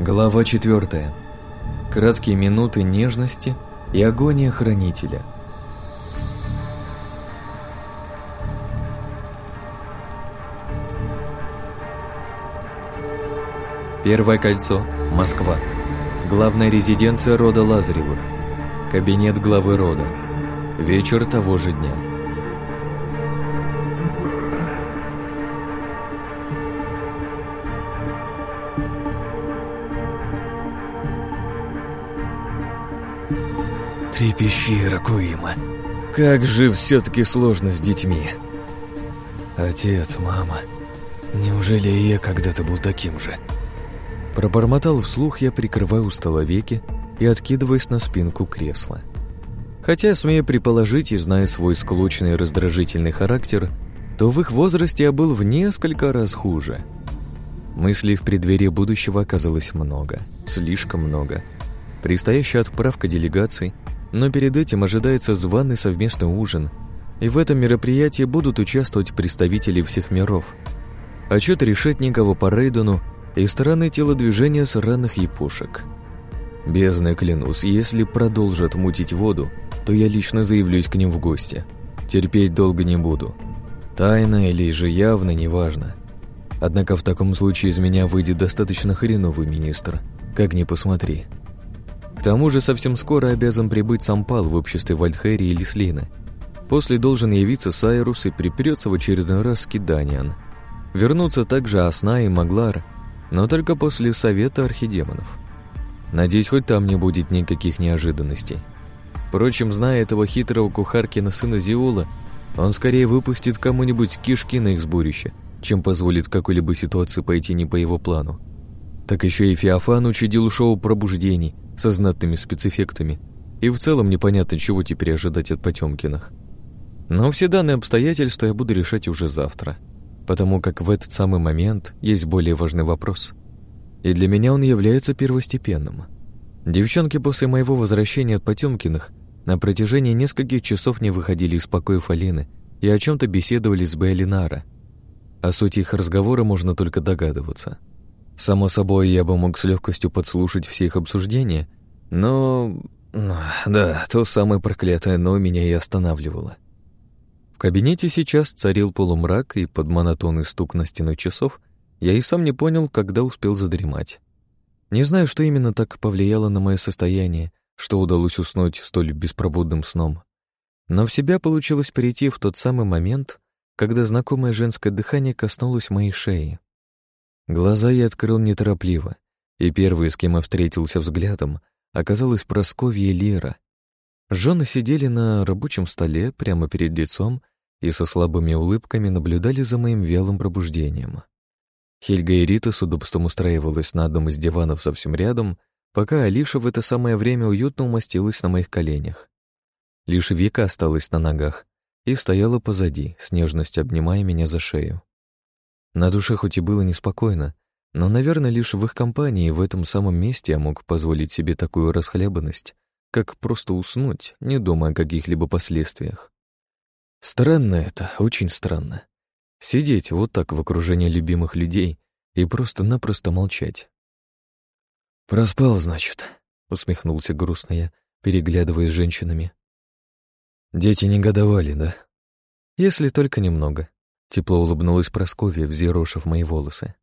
Глава 4. Краткие минуты нежности и агония хранителя. Первое кольцо. Москва. Главная резиденция рода Лазаревых. Кабинет главы рода. Вечер того же дня. Трепещи, Ракуима. Как же все-таки сложно с детьми. Отец, мама, неужели я когда-то был таким же? Пробормотал вслух я, прикрывая устало веки и откидываясь на спинку кресла. Хотя, смею предположить и зная свой склочный раздражительный характер, то в их возрасте я был в несколько раз хуже. Мыслей в преддверии будущего оказалось много, слишком много. Предстоящая отправка делегаций, но перед этим ожидается званый совместный ужин, и в этом мероприятии будут участвовать представители всех миров. Отчет Решетникова по Рейдену и стороны телодвижения сраных япушек. Бездны клянусь, если продолжат мутить воду, то я лично заявлюсь к ним в гости. Терпеть долго не буду. Тайно или же явно, неважно. Однако в таком случае из меня выйдет достаточно хреновый министр, как ни посмотри. К тому же совсем скоро обязан прибыть Сампал в обществе Вальдхери и Лислины. После должен явиться Сайрус и припрется в очередной раз Киданиан. Вернуться также Асна и Маглар, но только после совета архидемонов. Надеюсь, хоть там не будет никаких неожиданностей. Впрочем, зная этого хитрого кухаркина сына Зиола, он скорее выпустит кому-нибудь кишки на их сборище, чем позволит какой-либо ситуации пойти не по его плану. Так еще и Феофан учудил шоу пробуждений со знатными спецэффектами, и в целом непонятно, чего теперь ожидать от Потемкиных. Но все данные обстоятельства я буду решать уже завтра, потому как в этот самый момент есть более важный вопрос. И для меня он является первостепенным. Девчонки после моего возвращения от Потемкиных на протяжении нескольких часов не выходили из покоев Алины и о чем-то беседовали с Бейлинара. О сути их разговора можно только догадываться. Само собой, я бы мог с легкостью подслушать все их обсуждения, но... Да, то самое проклятое «но» меня и останавливало. В кабинете сейчас царил полумрак, и под монотонный стук на стену часов я и сам не понял, когда успел задремать. Не знаю, что именно так повлияло на мое состояние, что удалось уснуть столь беспробудным сном. Но в себя получилось перейти в тот самый момент, когда знакомое женское дыхание коснулось моей шеи. Глаза я открыл неторопливо, и первый, с кем я встретился взглядом, оказалась Просковья и Лера. Жены сидели на рабочем столе прямо перед лицом и со слабыми улыбками наблюдали за моим вялым пробуждением. Хельга и Рита с удобством устраивалась на одном из диванов совсем рядом, пока Алиша в это самое время уютно умостилась на моих коленях. Лишь Вика осталась на ногах и стояла позади, с нежностью обнимая меня за шею. На душе хоть и было неспокойно, но, наверное, лишь в их компании в этом самом месте я мог позволить себе такую расхлябанность, как просто уснуть, не думая о каких-либо последствиях. Странно это, очень странно. Сидеть вот так в окружении любимых людей и просто-напросто молчать. «Проспал, значит», — усмехнулся грустно я, переглядывая с женщинами. «Дети негодовали, да?» «Если только немного», — тепло улыбнулась Прасковья, взъерошив мои волосы.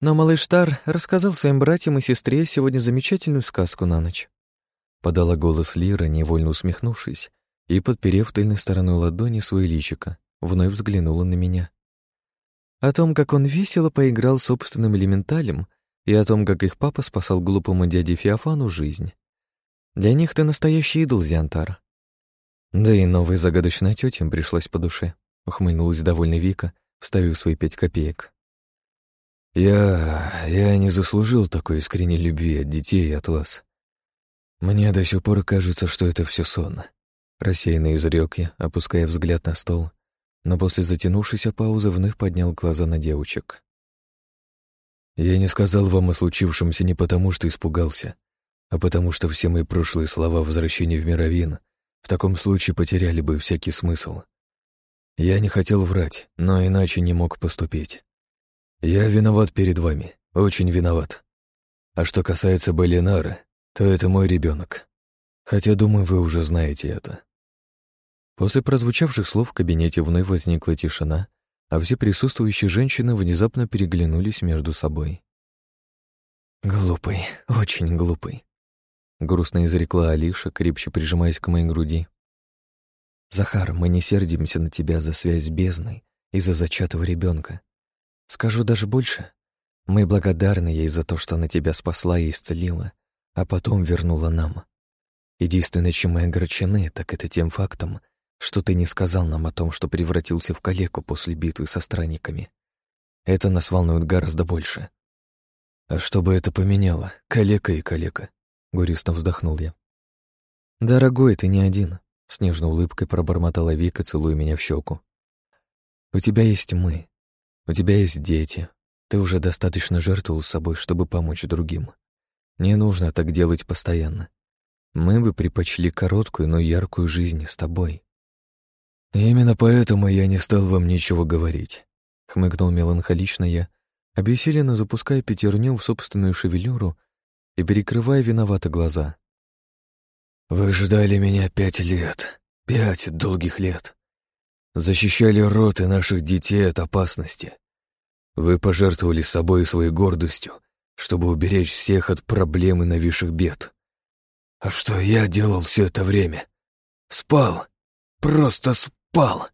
Но малыш Тар рассказал своим братьям и сестре сегодня замечательную сказку на ночь. Подала голос Лира, невольно усмехнувшись, и, подперев тыльной стороной ладони свое личико, вновь взглянула на меня. О том, как он весело поиграл собственным элементалем, и о том, как их папа спасал глупому дяде Феофану жизнь. Для них ты настоящий идол, Зиантар. Да и новая загадочная тетя им пришлась по душе, ухмыльнулась довольно Вика, вставив свои пять копеек. «Я... я не заслужил такой искренней любви от детей и от вас. Мне до сих пор кажется, что это все сон». Рассеянно изрек я, опуская взгляд на стол, но после затянувшейся паузы вновь поднял глаза на девочек. «Я не сказал вам о случившемся не потому, что испугался, а потому что все мои прошлые слова о возвращении в Мировин в таком случае потеряли бы всякий смысл. Я не хотел врать, но иначе не мог поступить. Я виноват перед вами, очень виноват. А что касается Белинара, то это мой ребенок. Хотя, думаю, вы уже знаете это. После прозвучавших слов в кабинете вновь возникла тишина, а все присутствующие женщины внезапно переглянулись между собой. «Глупый, очень глупый», — грустно изрекла Алиша, крепче прижимаясь к моей груди. «Захар, мы не сердимся на тебя за связь с бездной и за зачатого ребенка. Скажу даже больше. Мы благодарны ей за то, что она тебя спасла и исцелила, а потом вернула нам. Единственное, чем мы огорчены, так это тем фактом, что ты не сказал нам о том, что превратился в калеку после битвы со странниками. Это нас волнует гораздо больше. А что бы это поменяло? Калека и калека. Горестно вздохнул я. Дорогой, ты не один. С нежной улыбкой пробормотала Вика, целуя меня в щеку. У тебя есть мы. У тебя есть дети. Ты уже достаточно жертвовал собой, чтобы помочь другим. Не нужно так делать постоянно. Мы бы предпочли короткую, но яркую жизнь с тобой. «Именно поэтому я не стал вам ничего говорить», — хмыкнул меланхолично я, обессиленно запуская пятерню в собственную шевелюру и перекрывая виновато глаза. «Вы ждали меня пять лет, пять долгих лет. Защищали род и наших детей от опасности. Вы пожертвовали собой и своей гордостью, чтобы уберечь всех от проблем и нависших бед. А что я делал все это время? Спал. Просто спал.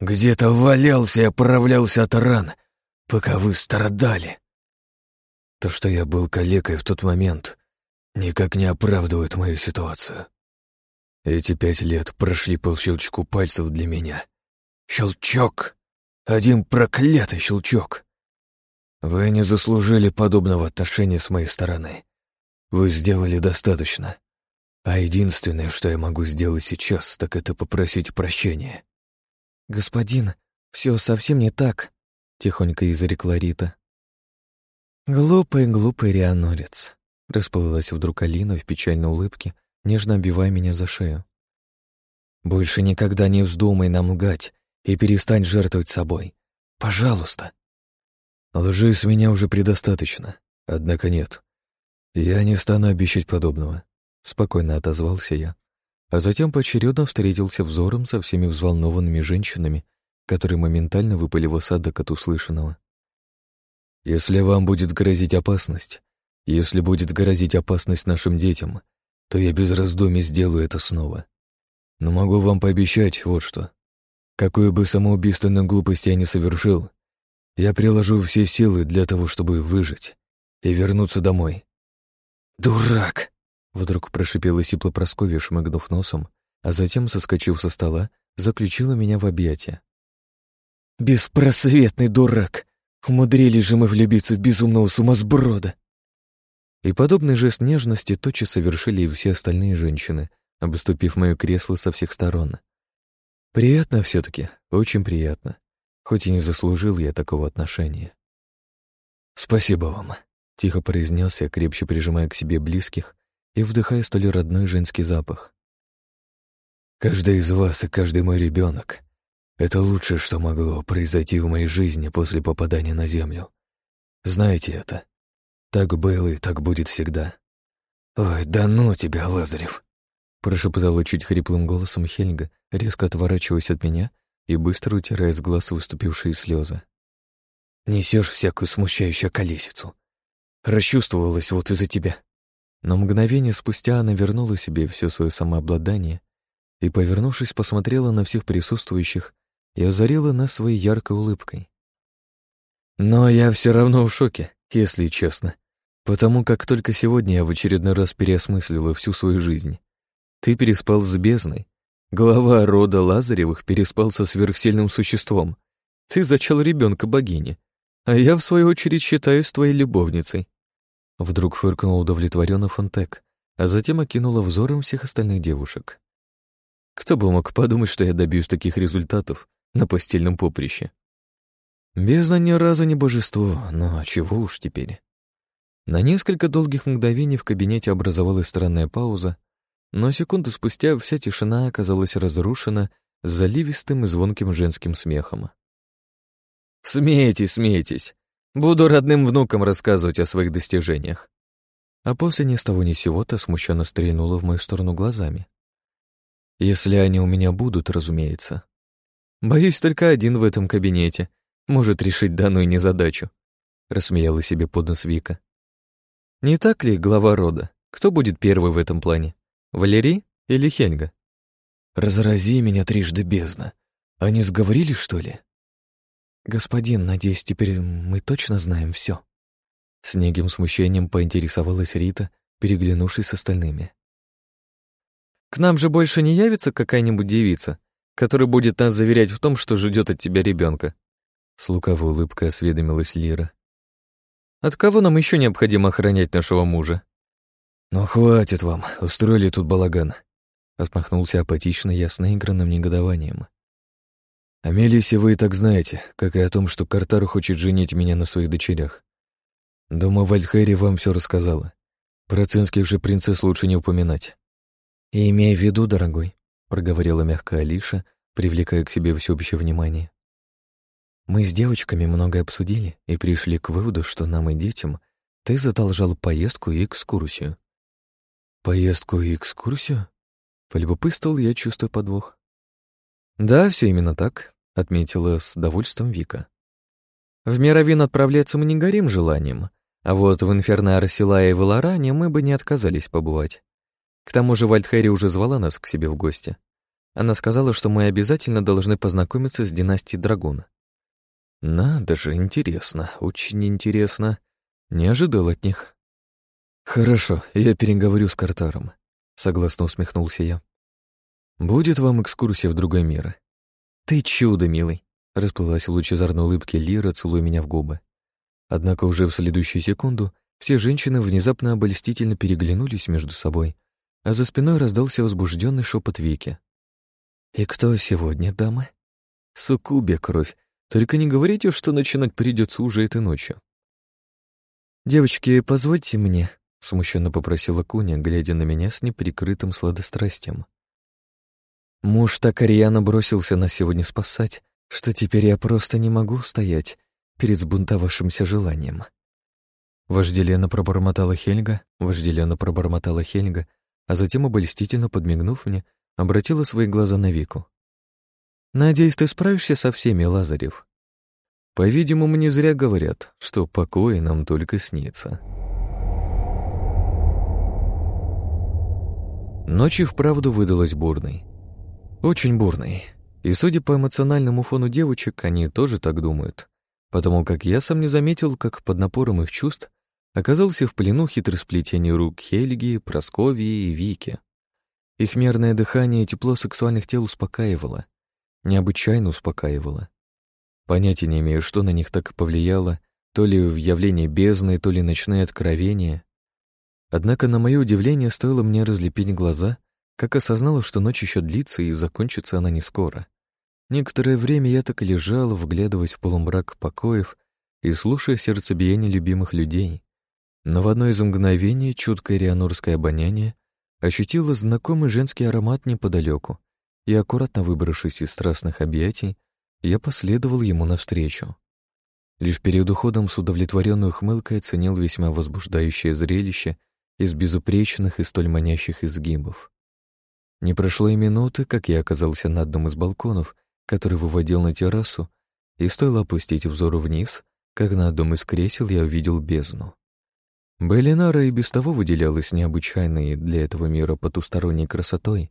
Где-то валялся и оправлялся от ран, пока вы страдали. То, что я был калекой в тот момент, никак не оправдывает мою ситуацию. Эти пять лет прошли по щелчку пальцев для меня. Щелчок! Один проклятый щелчок! Вы не заслужили подобного отношения с моей стороны. Вы сделали достаточно. А единственное, что я могу сделать сейчас, так это попросить прощения. «Господин, все совсем не так», — тихонько изрекла Рита. «Глупый, глупый рианорец», — расплылась вдруг Алина в печальной улыбке, нежно обивая меня за шею. «Больше никогда не вздумай нам лгать и перестань жертвовать собой. Пожалуйста». Лжи с меня уже предостаточно, однако нет. Я не стану обещать подобного, спокойно отозвался я, а затем поочередно встретился взором со всеми взволнованными женщинами, которые моментально выпали в осадок от услышанного. «Если вам будет грозить опасность, если будет грозить опасность нашим детям, то я без раздумий сделаю это снова. Но могу вам пообещать вот что. Какую бы самоубийственную глупость я ни совершил, я приложу все силы для того, чтобы выжить и вернуться домой». «Дурак!» Вдруг прошипела сипло Прасковья, шмыгнув носом, а затем, соскочив со стола, заключила меня в объятия. «Беспросветный дурак! Умудрились же мы влюбиться в безумного сумасброда!» И подобный жест нежности тотчас совершили и все остальные женщины, обступив мое кресло со всех сторон. Приятно все таки очень приятно, хоть и не заслужил я такого отношения. «Спасибо вам», — тихо произнес я, крепче прижимая к себе близких и вдыхая столь родной женский запах. «Каждый из вас и каждый мой ребенок — это лучшее, что могло произойти в моей жизни после попадания на Землю. Знаете это. Так было и так будет всегда. Ой, да ну тебя, Лазарев!» прошептала чуть хриплым голосом Хельга, резко отворачиваясь от меня и быстро утирая с глаз выступившие слезы. «Несешь всякую смущающую колесицу. Расчувствовалась вот из-за тебя. Но мгновение спустя она вернула себе все свое самообладание и, повернувшись, посмотрела на всех присутствующих и озарила нас своей яркой улыбкой. Но я все равно в шоке, если честно, потому как только сегодня я в очередной раз переосмыслила всю свою жизнь. Ты переспал с бездной. Глава рода Лазаревых переспал со сверхсильным существом. Ты зачал ребенка богини. А я, в свою очередь, считаюсь твоей любовницей. Вдруг фыркнул удовлетворенно Фонтек, а затем окинула взором всех остальных девушек. Кто бы мог подумать, что я добьюсь таких результатов на постельном поприще? Бездна ни разу не божество, но чего уж теперь. На несколько долгих мгновений в кабинете образовалась странная пауза, но секунду спустя вся тишина оказалась разрушена заливистым и звонким женским смехом. «Смейтесь, смейтесь. Буду родным внукам рассказывать о своих достижениях. а после ни с того ни сего-то смущенно стрельнула в мою сторону глазами. Если они у меня будут, разумеется. Боюсь, только один в этом кабинете может решить данную незадачу, рассмеяла себе под нос Вика. Не так ли, глава рода? Кто будет первый в этом плане? Валерий или Хельга? Разрази меня трижды бездна. Они сговорились, что ли? Господин, надеюсь, теперь мы точно знаем все. С неким смущением поинтересовалась Рита, переглянувшись с остальными. К нам же больше не явится какая-нибудь девица, которая будет нас заверять в том, что ждет от тебя ребенка. С лукавой улыбкой осведомилась Лира. От кого нам еще необходимо охранять нашего мужа? Ну хватит вам, устроили тут балаган. Отмахнулся апатично я с наигранным негодованием. Амелисе вы и так знаете, как и о том, что Картару хочет женить меня на своих дочерях. Думаю, Вальхери вам все рассказала. Про цинских же принцесс лучше не упоминать. И имея в виду, дорогой, проговорила мягко Алиша, привлекая к себе всеобщее внимание. Мы с девочками много обсудили и пришли к выводу, что нам и детям ты задолжал поездку и экскурсию. Поездку и экскурсию? Полюбопытствовал я, чувствуя подвох. Да, все именно так, отметила с довольством Вика. В Мировин отправляться мы не горим желанием, а вот в Инферно Арсилае и Валаране мы бы не отказались побывать. К тому же Вальдхери уже звала нас к себе в гости. Она сказала, что мы обязательно должны познакомиться с династией Драгуна. Надо же, интересно, очень интересно. Не ожидал от них. Хорошо, я переговорю с Картаром, согласно усмехнулся я. Будет вам экскурсия в другой мир. Ты чудо, милый, расплылась в лучезарной улыбке Лира, целуя меня в губы. Однако уже в следующую секунду все женщины внезапно обольстительно переглянулись между собой, а за спиной раздался возбужденный шепот Вики. «И кто сегодня, дамы?» «Суккубия кровь. Только не говорите, что начинать придется уже этой ночью». «Девочки, позвольте мне», — смущенно попросила Куня, глядя на меня с неприкрытым сладострастием. «Муж так рьяно бросился нас сегодня спасать, что теперь я просто не могу стоять перед сбунтовавшимся желанием». Вожделенно пробормотала Хельга, вожделенно пробормотала Хельга, а затем, обольстительно подмигнув мне, обратила свои глаза на Вику. «Надеюсь, ты справишься со всеми, Лазарев?» «По-видимому, не зря говорят, что покой нам только снится». Ночь и вправду выдалась бурной. Очень бурной. И судя по эмоциональному фону девочек, они тоже так думают. Потому как я сам не заметил, как под напором их чувств оказался в плену хитросплетений рук Хельги, Просковии и Вики. Их мерное дыхание и тепло сексуальных тел успокаивало. Необычайно успокаивало. Понятия не имею, что на них так повлияло, то ли явление бездны, то ли ночные откровения. Однако, на мое удивление, стоило мне разлепить глаза, как осознала, что ночь еще длится и закончится она не скоро. Некоторое время я так и лежала, вглядываясь в полумрак покоев и слушая сердцебиение любимых людей, но в одно из мгновений чуткое рианорское обоняние ощутило знакомый женский аромат неподалеку, и, аккуратно выбравшись из страстных объятий, я последовал ему навстречу. Лишь перед уходом с удовлетворенной ухмылкой оценил весьма возбуждающее зрелище из безупречных и столь манящих изгибов. Не прошло и минуты, как я оказался на одном из балконов, который выводил на террасу, и стоило опустить взор вниз, как на одном из кресел я увидел бездну. Беллинара и без того выделялась необычайной для этого мира потусторонней красотой,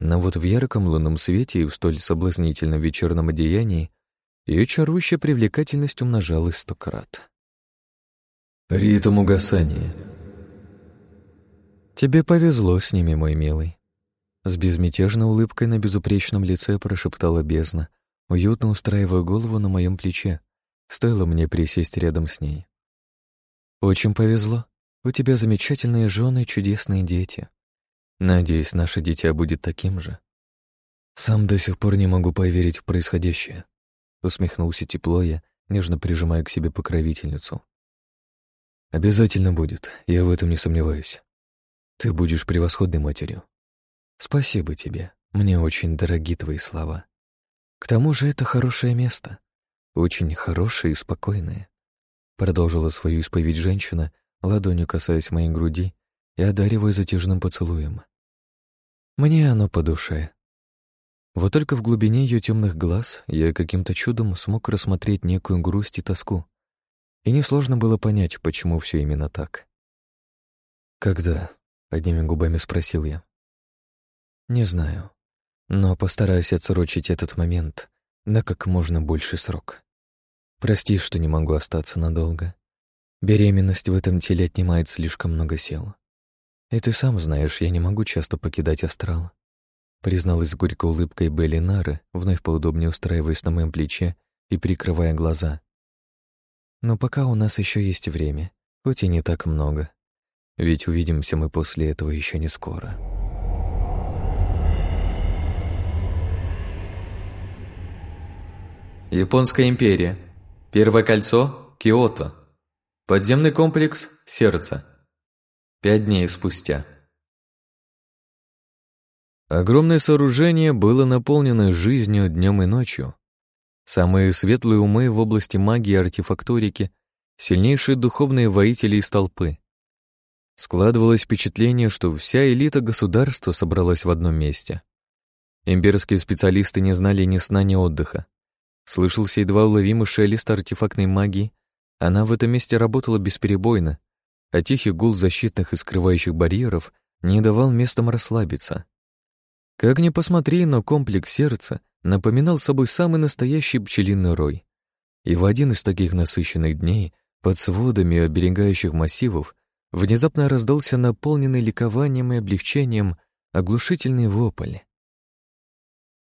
но вот в ярком лунном свете и в столь соблазнительном вечерном одеянии ее чарующая привлекательность умножалась сто крат. «Ритм угасания». «Тебе повезло с ними, мой милый». С безмятежной улыбкой на безупречном лице прошептала бездна, уютно устраивая голову на моем плече. Стоило мне присесть рядом с ней. «Очень повезло. У тебя замечательные жены и чудесные дети. Надеюсь, наше дитя будет таким же». «Сам до сих пор не могу поверить в происходящее», — усмехнулся тепло я, нежно прижимая к себе покровительницу. «Обязательно будет, я в этом не сомневаюсь. Ты будешь превосходной матерью». «Спасибо тебе, мне очень дороги твои слова. К тому же это хорошее место, очень хорошее и спокойное продолжила свою исповедь женщина, ладонью касаясь моей груди и одаривая затяжным поцелуем. Мне оно по душе. Вот только в глубине ее темных глаз я каким-то чудом смог рассмотреть некую грусть и тоску. И несложно было понять, почему все именно так. «Когда?» — одними губами спросил я. «Не знаю, но постараюсь отсрочить этот момент на как можно больше срок. Прости, что не могу остаться надолго. Беременность в этом теле отнимает слишком много сил. И ты сам знаешь, я не могу часто покидать астрал. Призналась горькой улыбкой Белли Нары, вновь поудобнее устраиваясь на моем плече и прикрывая глаза. Но пока у нас еще есть время, хоть и не так много. Ведь увидимся мы после этого еще не скоро. Японская империя. Первое кольцо — Киото. Подземный комплекс — Сердце. Пять дней спустя. Огромное сооружение было наполнено жизнью днем и ночью. Самые светлые умы в области магии и артефакторики, сильнейшие духовные воители из толпы. Складывалось впечатление, что вся элита государства собралась в одном месте. Имперские специалисты не знали ни сна, ни отдыха. Слышался едва уловимый шелест артефактной магии. Она в этом месте работала бесперебойно, а тихий гул защитных и скрывающих барьеров не давал местам расслабиться. Как ни посмотри, но комплекс сердца напоминал собой самый настоящий пчелиный рой. И в один из таких насыщенных дней, под сводами оберегающих массивов, внезапно раздался наполненный ликованием и облегчением оглушительный вопль.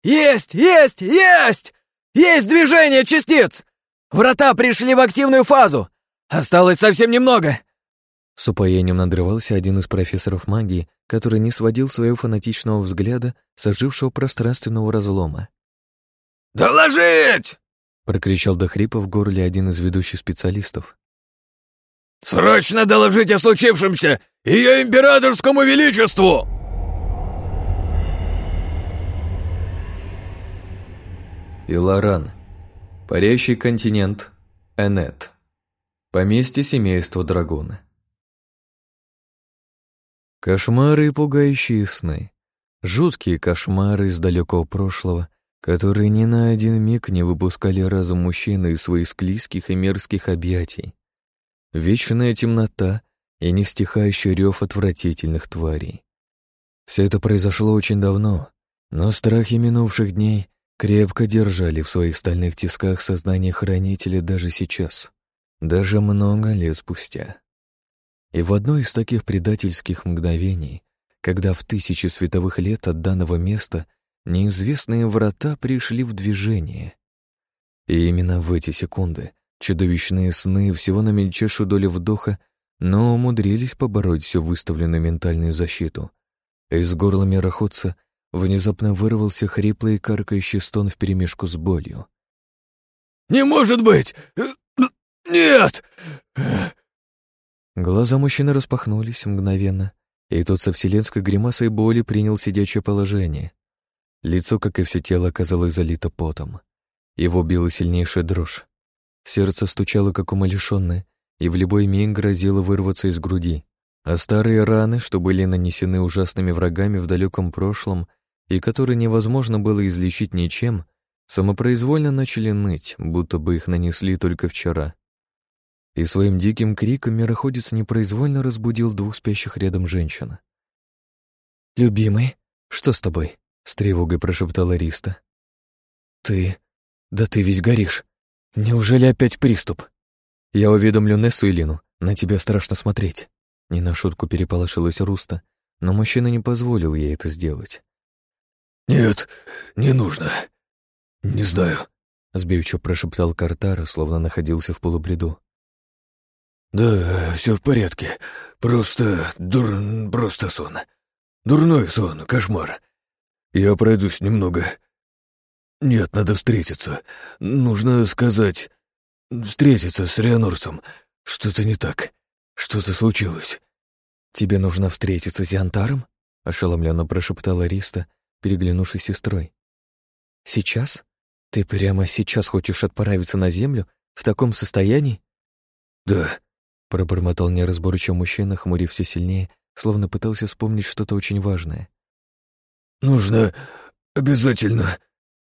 «Есть! Есть! Есть! Есть движение частиц! Врата пришли в активную фазу! Осталось совсем немного! С упоением надрывался один из профессоров магии, который не сводил своего фанатичного взгляда с ожившего пространственного разлома. «Доложить!» — прокричал до хрипа в горле один из ведущих специалистов. «Срочно доложить о случившемся ее императорскому величеству!» Иларан. Парящий континент. Энет. Поместье семейства Драгуна. Кошмары и пугающие сны. Жуткие кошмары из далекого прошлого, которые ни на один миг не выпускали разум мужчины из своих склизких и мерзких объятий. Вечная темнота и нестихающий рев отвратительных тварей. Все это произошло очень давно, но страхи минувших дней крепко держали в своих стальных тисках сознание хранителя даже сейчас, даже много лет спустя. И в одно из таких предательских мгновений, когда в тысячи световых лет от данного места неизвестные врата пришли в движение. И именно в эти секунды чудовищные сны всего на мельчайшую долю вдоха, но умудрились побороть всю выставленную ментальную защиту. Из горла мироходца внезапно вырвался хриплый и каркающий стон вперемешку с болью. «Не может быть! Нет!» Глаза мужчины распахнулись мгновенно, и тот со вселенской гримасой боли принял сидячее положение. Лицо, как и все тело, оказалось залито потом. Его била сильнейшая дрожь. Сердце стучало, как умалишенное, и в любой миг грозило вырваться из груди. А старые раны, что были нанесены ужасными врагами в далеком прошлом и которые невозможно было излечить ничем, самопроизвольно начали ныть, будто бы их нанесли только вчера и своим диким криком мироходец непроизвольно разбудил двух спящих рядом женщин. «Любимый, что с тобой?» — с тревогой прошептала Риста. «Ты... да ты весь горишь. Неужели опять приступ? Я уведомлю Нессу и Лину, на тебя страшно смотреть». Не на шутку переполошилась Руста, но мужчина не позволил ей это сделать. «Нет, не нужно. Не знаю», — сбивчиво прошептал Картар, словно находился в полубреду. «Да, все в порядке. Просто дур... просто сон. Дурной сон, кошмар. Я пройдусь немного. Нет, надо встретиться. Нужно сказать... Встретиться с Рианорсом. Что-то не так. Что-то случилось». «Тебе нужно встретиться с Янтаром?» — ошеломленно прошептала Риста, переглянувшись с сестрой. «Сейчас? Ты прямо сейчас хочешь отправиться на Землю в таком состоянии?» «Да», Пробормотал неразборчиво мужчина, хмурив все сильнее, словно пытался вспомнить что-то очень важное. «Нужно обязательно...»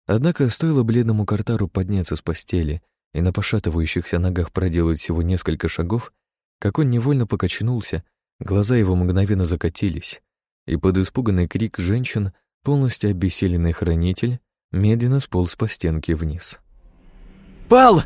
Однако стоило бледному картару подняться с постели и на пошатывающихся ногах проделать всего несколько шагов, как он невольно покачнулся, глаза его мгновенно закатились, и под испуганный крик женщин полностью обессиленный хранитель медленно сполз по стенке вниз. «Пал!»